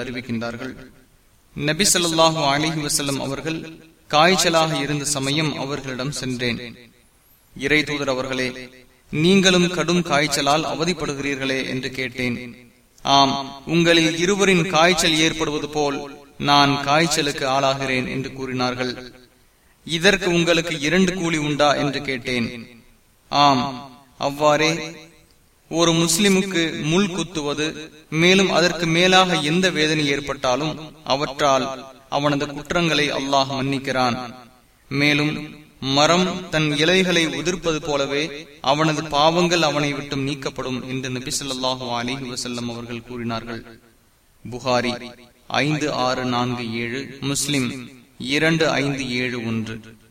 அறிவிக்கின்றார்கள் நபி சொல்லாஹு அலிஹி வசல்லம் அவர்கள் காய்ச்சலாக இருந்த சமயம் அவர்களிடம் சென்றேன். இறை தூதர் அவர்களே நீங்களும் கடும் காய்ச்சலால் அவதிப்படுகிறீர்களே என்று கேட்டேன். ஆம் உங்களில் இருவரின் காய்ச்சல் ஏற்படுவது போல் நான் காய்ச்சலுக்கு ஆளாகிறேன் என்று கூறினார்கள். இதற்கு உங்களுக்கு இரண்டு கூலி உண்டா என்று கேட்டேன். ஆம் அவ்வாறே ஒரு முஸ்லிமுக்கு முள் குத்துவது மேலும் அதற்கு மேலாக எந்த வேதனை ஏற்பட்டாலும் அவற்றால் அவனது குற்றங்களை அல்லாஹ் மன்னிக்கிறான். மேலும் மரம் தன் இலைகளை உதிர்ப்பது போலவே அவனது பாவங்கள் அவனை விட்டும் நீக்கப்படும் என்று நபி சொல்லாஹு அலிஹி வசல்லம் அவர்கள் கூறினார்கள். புகாரி ஐந்து ஆறு நான்கு ஏழு முஸ்லிம் இரண்டு ஐந்து ஏழு ஒன்று.